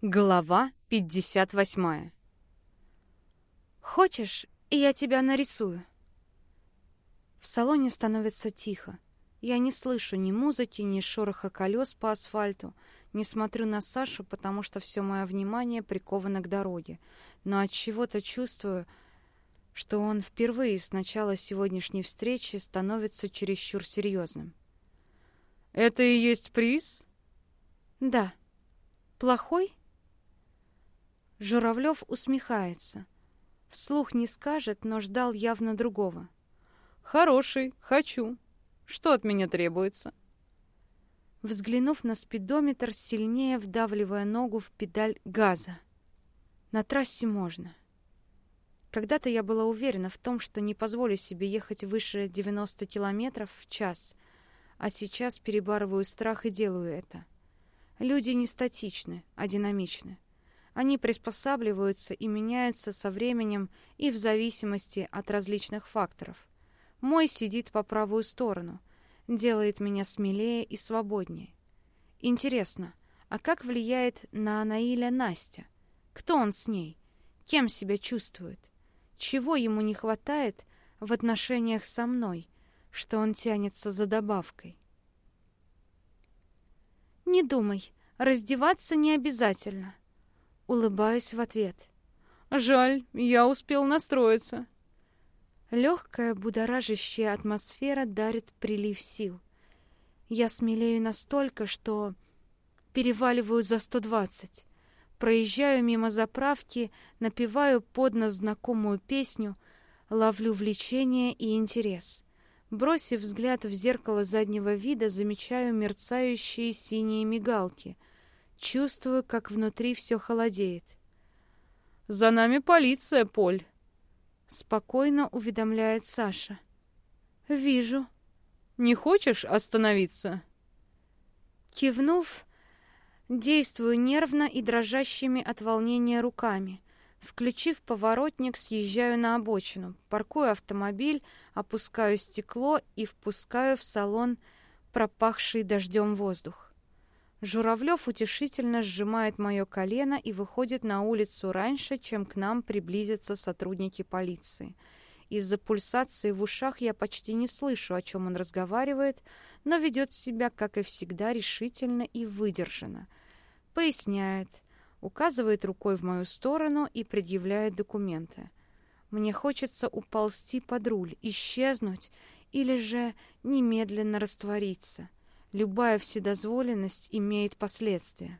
Глава 58 «Хочешь, я тебя нарисую?» В салоне становится тихо. Я не слышу ни музыки, ни шороха колес по асфальту, не смотрю на Сашу, потому что все мое внимание приковано к дороге. Но от чего-то чувствую, что он впервые с начала сегодняшней встречи становится чересчур серьезным. «Это и есть приз?» «Да. Плохой?» Журавлев усмехается. Вслух не скажет, но ждал явно другого. «Хороший, хочу. Что от меня требуется?» Взглянув на спидометр, сильнее вдавливая ногу в педаль газа. На трассе можно. Когда-то я была уверена в том, что не позволю себе ехать выше 90 километров в час, а сейчас перебарываю страх и делаю это. Люди не статичны, а динамичны. Они приспосабливаются и меняются со временем и в зависимости от различных факторов. Мой сидит по правую сторону, делает меня смелее и свободнее. Интересно, а как влияет на Анаиля Настя? Кто он с ней? Кем себя чувствует? Чего ему не хватает в отношениях со мной, что он тянется за добавкой? Не думай, раздеваться не обязательно. Улыбаюсь в ответ. «Жаль, я успел настроиться». Легкая, будоражащая атмосфера дарит прилив сил. Я смелею настолько, что переваливаю за 120. Проезжаю мимо заправки, напеваю под нос знакомую песню, ловлю влечение и интерес. Бросив взгляд в зеркало заднего вида, замечаю мерцающие синие мигалки — Чувствую, как внутри все холодеет. «За нами полиция, Поль!» Спокойно уведомляет Саша. «Вижу». «Не хочешь остановиться?» Кивнув, действую нервно и дрожащими от волнения руками. Включив поворотник, съезжаю на обочину, паркую автомобиль, опускаю стекло и впускаю в салон пропахший дождем воздух. Журавлев утешительно сжимает мое колено и выходит на улицу раньше, чем к нам приблизятся сотрудники полиции. Из-за пульсации в ушах я почти не слышу, о чем он разговаривает, но ведет себя, как и всегда, решительно и выдержанно. Поясняет, указывает рукой в мою сторону и предъявляет документы. Мне хочется уползти под руль, исчезнуть или же немедленно раствориться — Любая вседозволенность имеет последствия.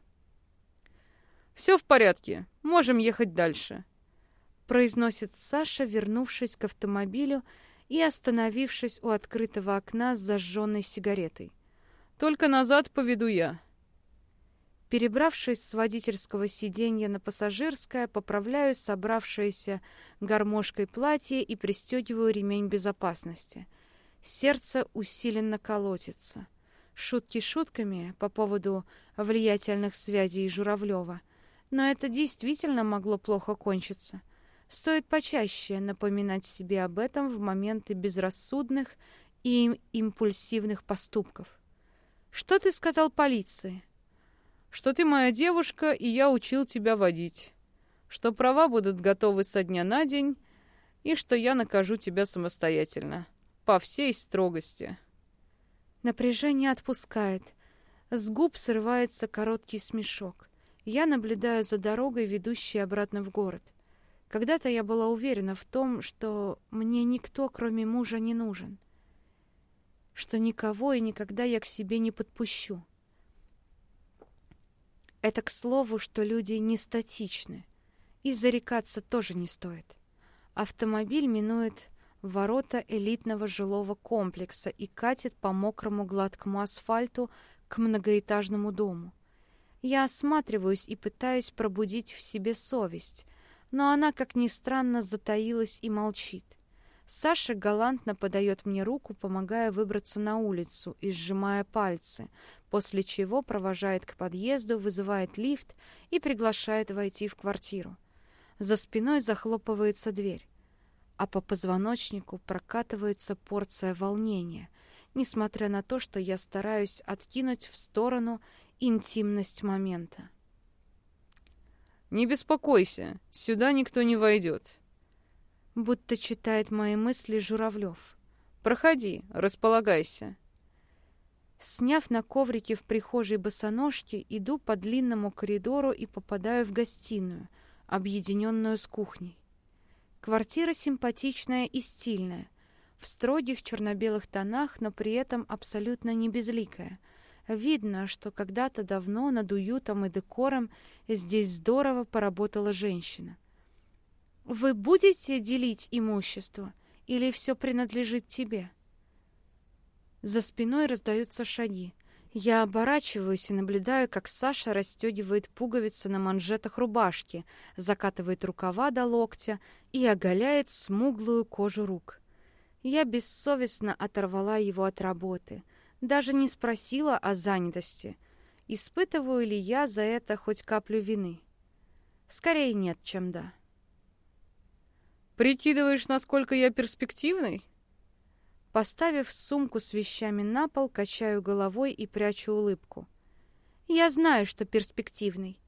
«Все в порядке, можем ехать дальше», — произносит Саша, вернувшись к автомобилю и остановившись у открытого окна с зажженной сигаретой. «Только назад поведу я». Перебравшись с водительского сиденья на пассажирское, поправляю собравшееся гармошкой платье и пристегиваю ремень безопасности. Сердце усиленно колотится. Шутки шутками по поводу влиятельных связей Журавлева, но это действительно могло плохо кончиться. Стоит почаще напоминать себе об этом в моменты безрассудных и импульсивных поступков. «Что ты сказал полиции?» «Что ты моя девушка, и я учил тебя водить. Что права будут готовы со дня на день, и что я накажу тебя самостоятельно, по всей строгости». Напряжение отпускает. С губ срывается короткий смешок. Я наблюдаю за дорогой, ведущей обратно в город. Когда-то я была уверена в том, что мне никто, кроме мужа, не нужен. Что никого и никогда я к себе не подпущу. Это к слову, что люди не статичны. И зарекаться тоже не стоит. Автомобиль минует ворота элитного жилого комплекса и катит по мокрому гладкому асфальту к многоэтажному дому. Я осматриваюсь и пытаюсь пробудить в себе совесть, но она, как ни странно, затаилась и молчит. Саша галантно подает мне руку, помогая выбраться на улицу и сжимая пальцы, после чего провожает к подъезду, вызывает лифт и приглашает войти в квартиру. За спиной захлопывается дверь а по позвоночнику прокатывается порция волнения, несмотря на то, что я стараюсь откинуть в сторону интимность момента. Не беспокойся, сюда никто не войдет. Будто читает мои мысли Журавлев. Проходи, располагайся. Сняв на коврике в прихожей босоножки, иду по длинному коридору и попадаю в гостиную, объединенную с кухней. Квартира симпатичная и стильная, в строгих черно-белых тонах, но при этом абсолютно не безликая. Видно, что когда-то давно над уютом и декором здесь здорово поработала женщина. «Вы будете делить имущество или все принадлежит тебе?» За спиной раздаются шаги. Я оборачиваюсь и наблюдаю, как Саша расстегивает пуговицы на манжетах рубашки, закатывает рукава до локтя и оголяет смуглую кожу рук. Я бессовестно оторвала его от работы — даже не спросила о занятости. Испытываю ли я за это хоть каплю вины? Скорее нет, чем да. «Прикидываешь, насколько я перспективный?» Поставив сумку с вещами на пол, качаю головой и прячу улыбку. «Я знаю, что перспективный.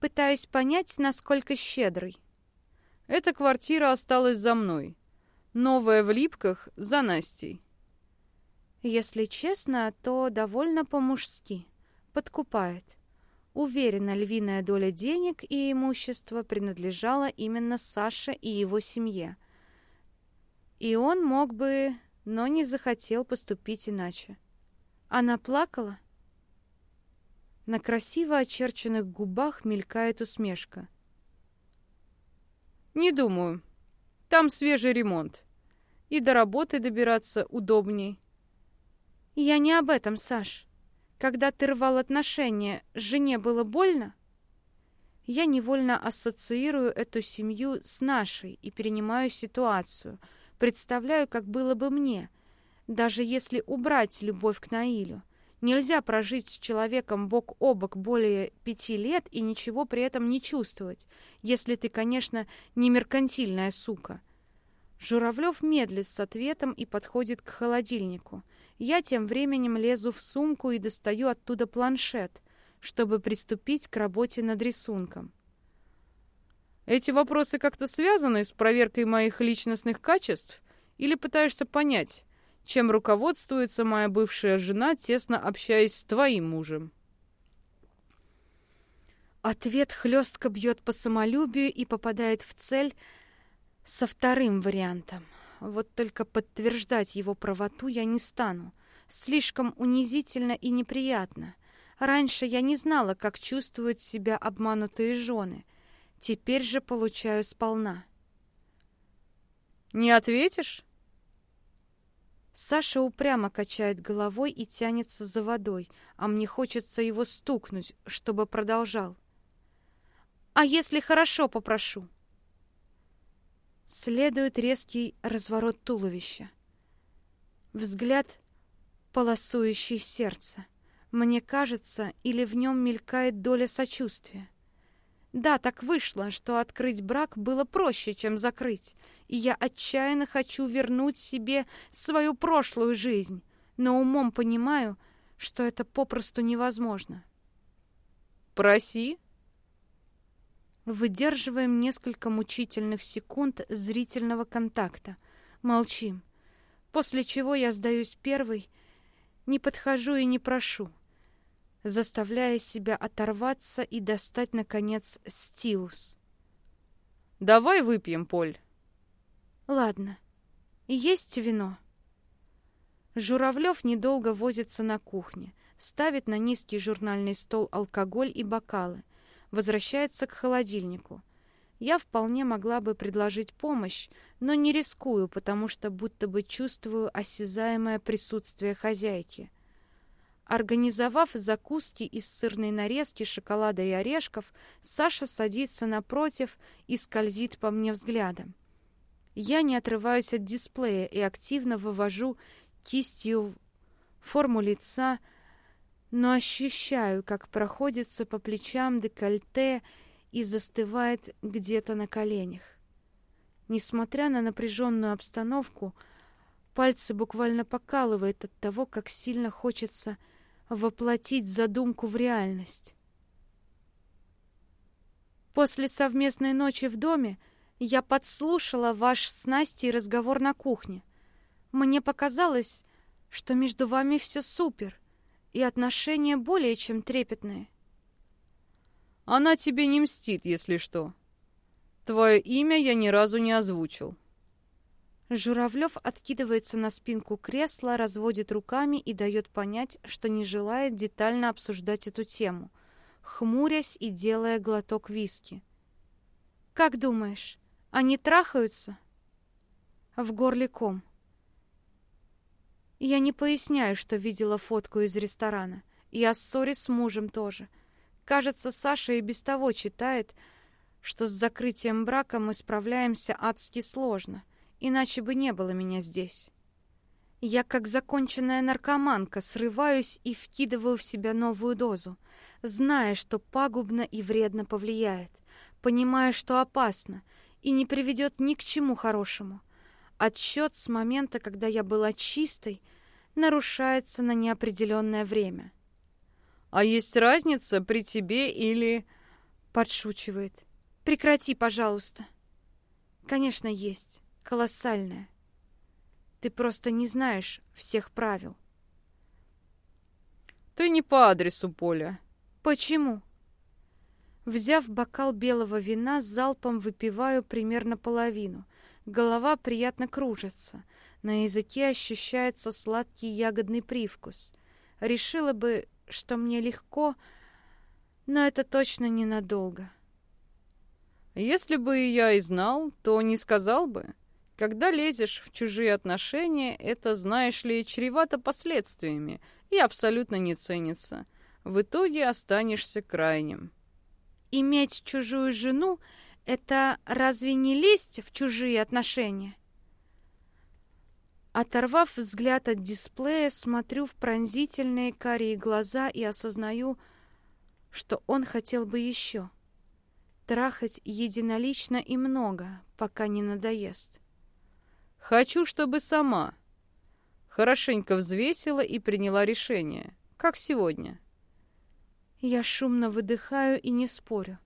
Пытаюсь понять, насколько щедрый». «Эта квартира осталась за мной. Новая в Липках за Настей». Если честно, то довольно по-мужски. Подкупает. Уверена, львиная доля денег и имущества принадлежала именно Саше и его семье. И он мог бы, но не захотел поступить иначе. Она плакала? На красиво очерченных губах мелькает усмешка. «Не думаю. Там свежий ремонт. И до работы добираться удобней. «Я не об этом, Саш. Когда ты рвал отношения, жене было больно?» Я невольно ассоциирую эту семью с нашей и перенимаю ситуацию. Представляю, как было бы мне, даже если убрать любовь к Наилю. Нельзя прожить с человеком бок о бок более пяти лет и ничего при этом не чувствовать, если ты, конечно, не меркантильная сука. Журавлев медлит с ответом и подходит к холодильнику. Я тем временем лезу в сумку и достаю оттуда планшет, чтобы приступить к работе над рисунком. Эти вопросы как-то связаны с проверкой моих личностных качеств? Или пытаешься понять, чем руководствуется моя бывшая жена, тесно общаясь с твоим мужем? Ответ хлестко бьет по самолюбию и попадает в цель со вторым вариантом. Вот только подтверждать его правоту я не стану. Слишком унизительно и неприятно. Раньше я не знала, как чувствуют себя обманутые жены. Теперь же получаю сполна. «Не ответишь?» Саша упрямо качает головой и тянется за водой, а мне хочется его стукнуть, чтобы продолжал. «А если хорошо попрошу?» Следует резкий разворот туловища. Взгляд, полосующий сердце. Мне кажется, или в нем мелькает доля сочувствия. Да, так вышло, что открыть брак было проще, чем закрыть, и я отчаянно хочу вернуть себе свою прошлую жизнь, но умом понимаю, что это попросту невозможно. «Проси», Выдерживаем несколько мучительных секунд зрительного контакта. Молчим. После чего я сдаюсь первой, не подхожу и не прошу, заставляя себя оторваться и достать, наконец, стилус. «Давай выпьем, Поль». «Ладно. Есть вино?» Журавлев недолго возится на кухне, ставит на низкий журнальный стол алкоголь и бокалы, возвращается к холодильнику. Я вполне могла бы предложить помощь, но не рискую, потому что будто бы чувствую осязаемое присутствие хозяйки. Организовав закуски из сырной нарезки, шоколада и орешков, Саша садится напротив и скользит по мне взглядом. Я не отрываюсь от дисплея и активно вывожу кистью форму лица, но ощущаю, как проходится по плечам декольте и застывает где-то на коленях. Несмотря на напряженную обстановку, пальцы буквально покалывает от того, как сильно хочется воплотить задумку в реальность. После совместной ночи в доме я подслушала ваш с Настей разговор на кухне. Мне показалось, что между вами все супер, и отношения более чем трепетные. Она тебе не мстит, если что. Твое имя я ни разу не озвучил. Журавлев откидывается на спинку кресла, разводит руками и дает понять, что не желает детально обсуждать эту тему, хмурясь и делая глоток виски. «Как думаешь, они трахаются?» В горле ком. Я не поясняю, что видела фотку из ресторана. И о ссоре с мужем тоже. Кажется, Саша и без того читает, что с закрытием брака мы справляемся адски сложно, иначе бы не было меня здесь. Я, как законченная наркоманка, срываюсь и вкидываю в себя новую дозу, зная, что пагубно и вредно повлияет, понимая, что опасно и не приведет ни к чему хорошему. Отсчет с момента, когда я была чистой, нарушается на неопределенное время. «А есть разница при тебе или...» Подшучивает. «Прекрати, пожалуйста». «Конечно, есть. Колоссальная. Ты просто не знаешь всех правил». «Ты не по адресу, Поля». «Почему?» Взяв бокал белого вина, залпом выпиваю примерно половину. Голова приятно кружится. На языке ощущается сладкий ягодный привкус. Решила бы, что мне легко, но это точно ненадолго. Если бы я и знал, то не сказал бы. Когда лезешь в чужие отношения, это, знаешь ли, чревато последствиями и абсолютно не ценится. В итоге останешься крайним. Иметь чужую жену — это разве не лезть в чужие отношения? Оторвав взгляд от дисплея, смотрю в пронзительные карие глаза и осознаю, что он хотел бы еще. Трахать единолично и много, пока не надоест. Хочу, чтобы сама. Хорошенько взвесила и приняла решение, как сегодня. Я шумно выдыхаю и не спорю.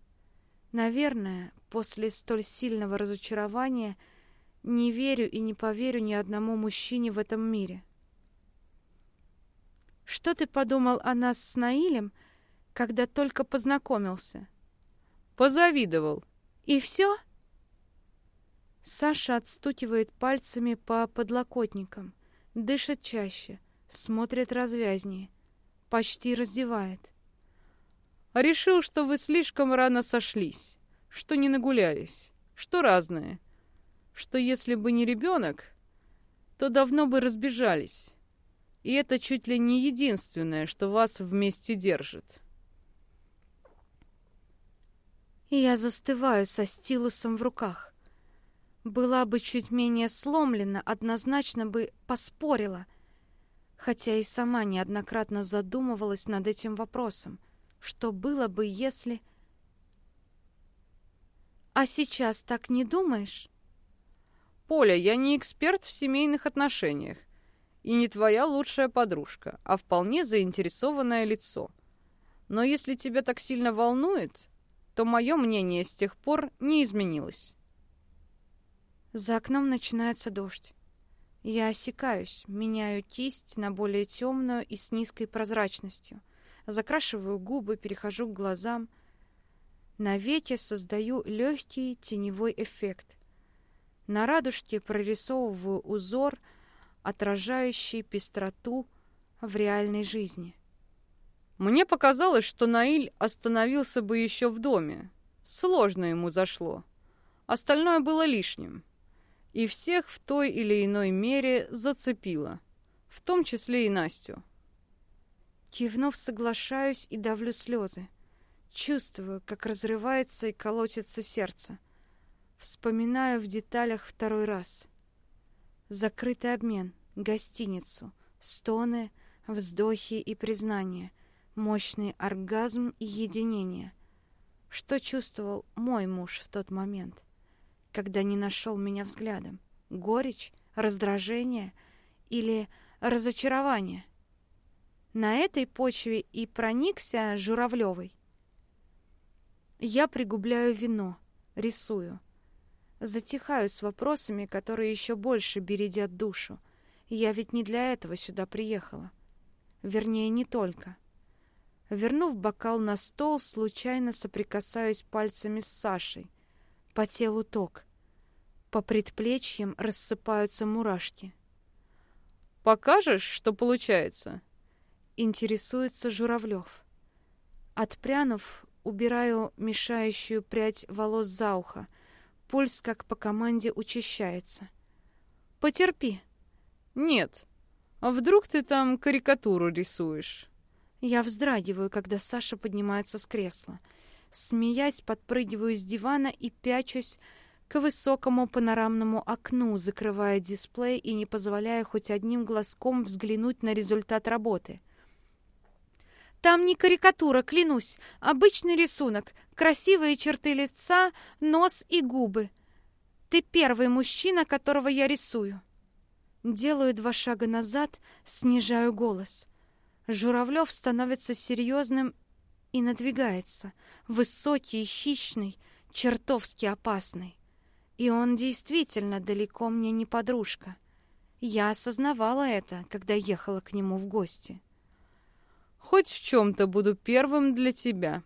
Наверное, после столь сильного разочарования — не верю и не поверю ни одному мужчине в этом мире. Что ты подумал о нас с Наилем, когда только познакомился? Позавидовал. И все? Саша отстукивает пальцами по подлокотникам, дышит чаще, смотрит развязнее, почти раздевает. Решил, что вы слишком рано сошлись, что не нагулялись, что разные что если бы не ребенок, то давно бы разбежались. И это чуть ли не единственное, что вас вместе держит. И я застываю со стилусом в руках. Была бы чуть менее сломлена, однозначно бы поспорила, хотя и сама неоднократно задумывалась над этим вопросом. Что было бы, если... А сейчас так не думаешь? Поля, я не эксперт в семейных отношениях и не твоя лучшая подружка, а вполне заинтересованное лицо. Но если тебя так сильно волнует, то мое мнение с тех пор не изменилось. За окном начинается дождь. Я осекаюсь, меняю кисть на более темную и с низкой прозрачностью. Закрашиваю губы, перехожу к глазам. На веке создаю легкий теневой эффект. На радужке прорисовываю узор, отражающий пестроту в реальной жизни. Мне показалось, что Наиль остановился бы еще в доме. Сложно ему зашло. Остальное было лишним. И всех в той или иной мере зацепило. В том числе и Настю. Кивнув, соглашаюсь и давлю слезы. Чувствую, как разрывается и колотится сердце. Вспоминаю в деталях второй раз. Закрытый обмен, гостиницу, стоны, вздохи и признания, мощный оргазм и единение. Что чувствовал мой муж в тот момент, когда не нашел меня взглядом? Горечь, раздражение или разочарование? На этой почве и проникся Журавлевой. Я пригубляю вино, рисую. Затихаю с вопросами, которые еще больше бередят душу. Я ведь не для этого сюда приехала. Вернее, не только. Вернув бокал на стол, случайно соприкасаюсь пальцами с Сашей. По телу ток. По предплечьям рассыпаются мурашки. «Покажешь, что получается?» Интересуется Журавлев. Отпрянув, убираю мешающую прядь волос за ухо. Пульс, как по команде, учащается. «Потерпи». «Нет. А вдруг ты там карикатуру рисуешь?» Я вздрагиваю, когда Саша поднимается с кресла. Смеясь, подпрыгиваю с дивана и пячусь к высокому панорамному окну, закрывая дисплей и не позволяя хоть одним глазком взглянуть на результат работы. Там не карикатура, клянусь, обычный рисунок, красивые черты лица, нос и губы. Ты первый мужчина, которого я рисую. Делаю два шага назад, снижаю голос. Журавлев становится серьезным и надвигается. Высокий, хищный, чертовски опасный. И он действительно далеко мне не подружка. Я осознавала это, когда ехала к нему в гости. Хоть в чем-то буду первым для тебя.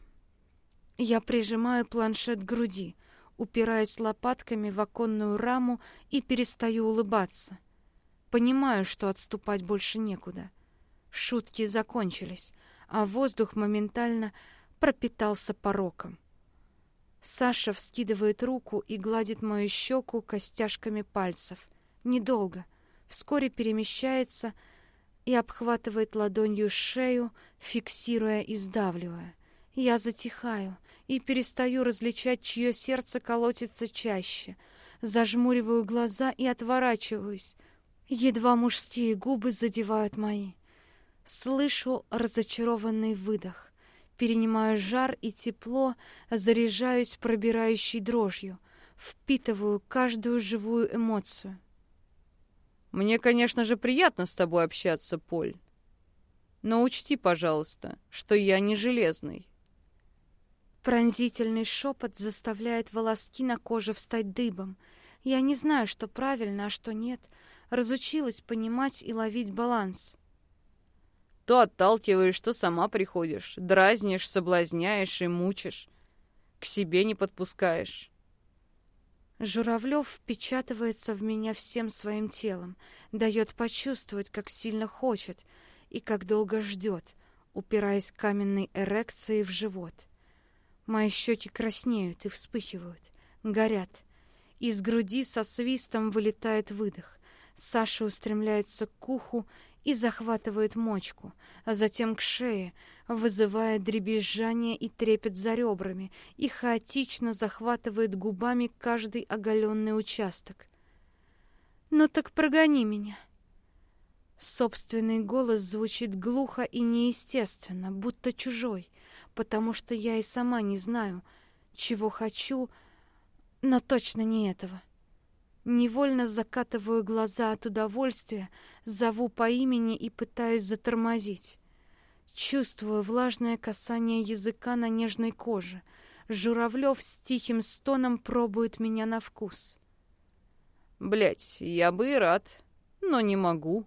Я прижимаю планшет к груди, упираясь лопатками в оконную раму и перестаю улыбаться. Понимаю, что отступать больше некуда. Шутки закончились, а воздух моментально пропитался пороком. Саша вскидывает руку и гладит мою щеку костяшками пальцев. Недолго. Вскоре перемещается и обхватывает ладонью шею, фиксируя и сдавливая. Я затихаю и перестаю различать, чье сердце колотится чаще. Зажмуриваю глаза и отворачиваюсь. Едва мужские губы задевают мои. Слышу разочарованный выдох перенимаю жар и тепло, заряжаюсь пробирающей дрожью, впитываю каждую живую эмоцию. Мне, конечно же, приятно с тобой общаться, Поль. Но учти, пожалуйста, что я не железный. Пронзительный шепот заставляет волоски на коже встать дыбом. Я не знаю, что правильно, а что нет. Разучилась понимать и ловить баланс. То отталкиваешь, то сама приходишь. Дразнишь, соблазняешь и мучишь. К себе не подпускаешь. Журавлев впечатывается в меня всем своим телом, дает почувствовать, как сильно хочет и как долго ждет, упираясь каменной эрекцией в живот. Мои щеки краснеют и вспыхивают, горят. Из груди со свистом вылетает выдох. Саша устремляется к уху и захватывает мочку, а затем к шее, вызывая дребезжание и трепет за ребрами, и хаотично захватывает губами каждый оголенный участок. «Ну так прогони меня!» Собственный голос звучит глухо и неестественно, будто чужой, потому что я и сама не знаю, чего хочу, но точно не этого. Невольно закатываю глаза от удовольствия, зову по имени и пытаюсь затормозить. Чувствую влажное касание языка на нежной коже. Журавлев с тихим стоном пробует меня на вкус. Блять, я бы и рад, но не могу.